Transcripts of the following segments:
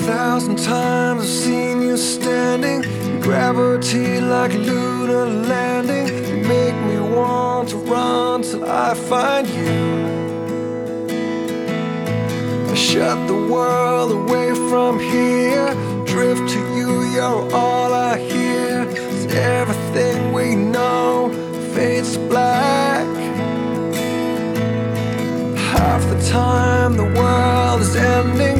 thousand times I've seen you standing in gravity like a lunar landing. You make me want to run till I find you. I shut the world away from here, drift to you, you're all I hear. 'Cause everything we know fades to black. Half the time the world is ending.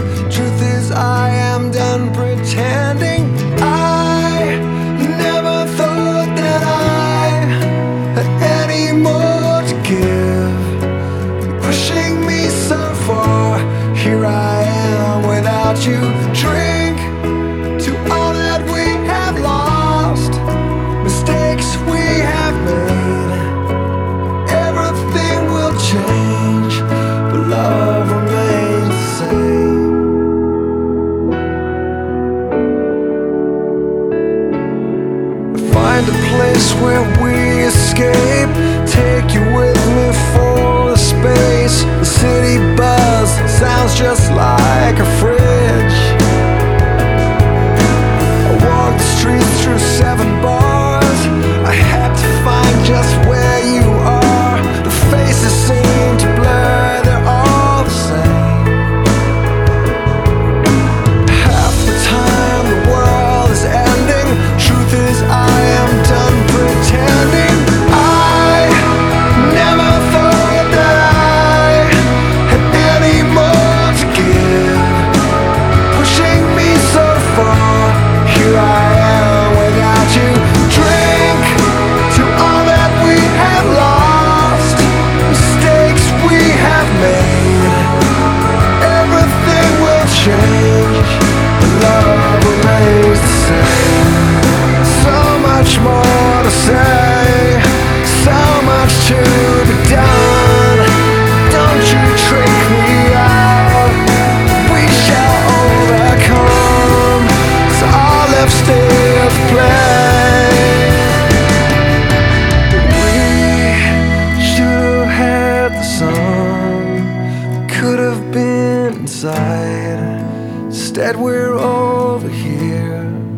Find a place where we escape. Take you with me for a space. The city buzz sounds just like a fridge. we're over here.